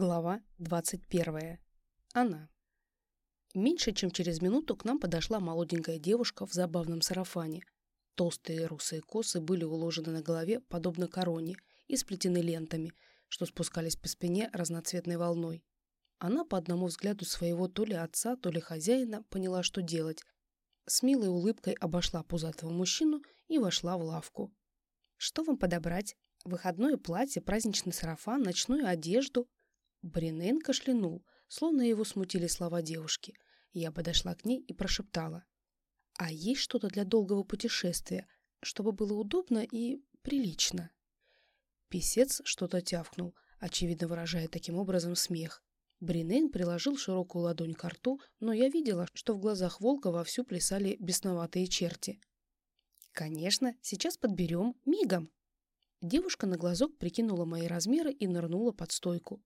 Глава 21. Она. Меньше чем через минуту к нам подошла молоденькая девушка в забавном сарафане. Толстые русые косы были уложены на голове, подобно короне, и сплетены лентами, что спускались по спине разноцветной волной. Она по одному взгляду своего то ли отца, то ли хозяина поняла, что делать. С милой улыбкой обошла пузатого мужчину и вошла в лавку. «Что вам подобрать? Выходное платье, праздничный сарафан, ночную одежду?» Бринейн кашлянул, словно его смутили слова девушки. Я подошла к ней и прошептала. «А есть что-то для долгого путешествия, чтобы было удобно и прилично?» Песец что-то тявкнул, очевидно выражая таким образом смех. Бринейн приложил широкую ладонь к рту, но я видела, что в глазах волка вовсю плясали бесноватые черти. «Конечно, сейчас подберем, мигом!» Девушка на глазок прикинула мои размеры и нырнула под стойку.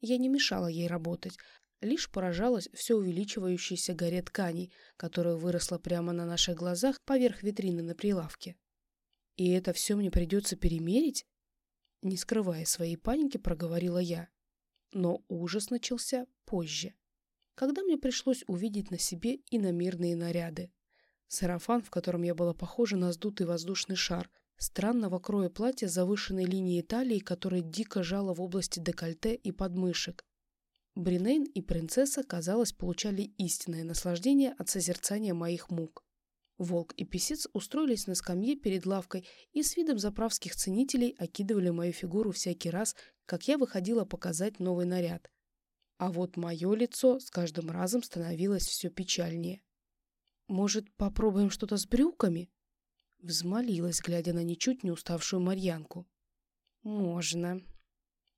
Я не мешала ей работать, лишь поражалась все увеличивающейся горе тканей, которая выросла прямо на наших глазах поверх витрины на прилавке. «И это все мне придется перемерить?» Не скрывая своей паники, проговорила я. Но ужас начался позже, когда мне пришлось увидеть на себе иномирные наряды. Сарафан, в котором я была похожа на сдутый воздушный шар — странного кроя платья завышенной линией талии, которое дико жало в области декольте и подмышек. Бринейн и принцесса, казалось, получали истинное наслаждение от созерцания моих мук. Волк и писец устроились на скамье перед лавкой и с видом заправских ценителей окидывали мою фигуру всякий раз, как я выходила показать новый наряд. А вот мое лицо с каждым разом становилось все печальнее. «Может, попробуем что-то с брюками?» Взмолилась, глядя на ничуть не уставшую Марьянку. «Можно».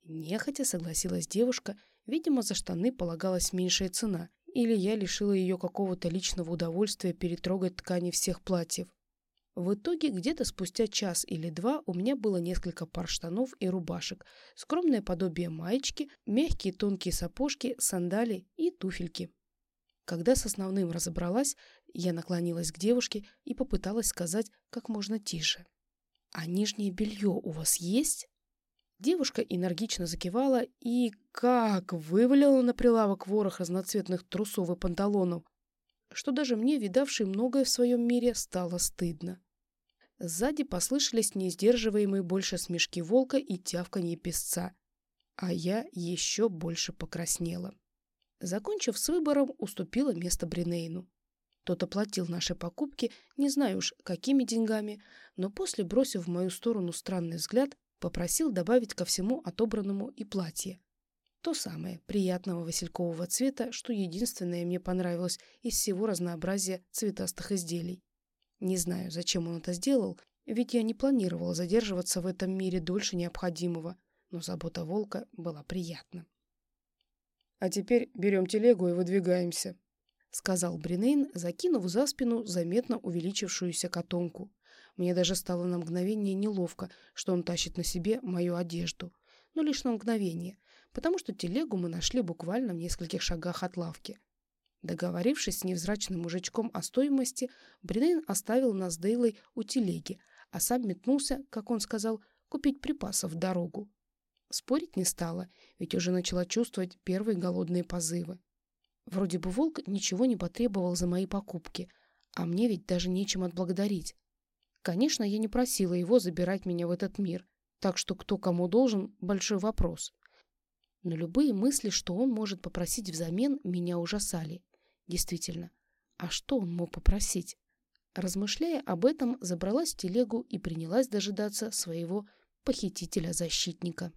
Нехотя согласилась девушка, видимо, за штаны полагалась меньшая цена, или я лишила ее какого-то личного удовольствия перетрогать ткани всех платьев. В итоге, где-то спустя час или два у меня было несколько пар штанов и рубашек, скромное подобие маечки, мягкие тонкие сапожки, сандали и туфельки. Когда с основным разобралась, я наклонилась к девушке и попыталась сказать как можно тише. «А нижнее белье у вас есть?» Девушка энергично закивала и как вывалила на прилавок ворох разноцветных трусов и панталонов, что даже мне, видавшей многое в своем мире, стало стыдно. Сзади послышались неиздерживаемые больше смешки волка и тявканье песца, а я еще больше покраснела. Закончив с выбором, уступила место Бринейну. Тот оплатил наши покупки, не знаю уж, какими деньгами, но после, бросив в мою сторону странный взгляд, попросил добавить ко всему отобранному и платье. То самое, приятного василькового цвета, что единственное мне понравилось из всего разнообразия цветастых изделий. Не знаю, зачем он это сделал, ведь я не планировала задерживаться в этом мире дольше необходимого, но забота волка была приятна. «А теперь берем телегу и выдвигаемся», — сказал Бринейн, закинув за спину заметно увеличившуюся котомку. Мне даже стало на мгновение неловко, что он тащит на себе мою одежду. Но лишь на мгновение, потому что телегу мы нашли буквально в нескольких шагах от лавки. Договорившись с невзрачным мужичком о стоимости, Бринейн оставил нас с Дейлой у телеги, а сам метнулся, как он сказал, купить припасов в дорогу. Спорить не стала, ведь уже начала чувствовать первые голодные позывы. Вроде бы волк ничего не потребовал за мои покупки, а мне ведь даже нечем отблагодарить. Конечно, я не просила его забирать меня в этот мир, так что кто кому должен – большой вопрос. Но любые мысли, что он может попросить взамен, меня ужасали. Действительно, а что он мог попросить? Размышляя об этом, забралась в телегу и принялась дожидаться своего похитителя-защитника.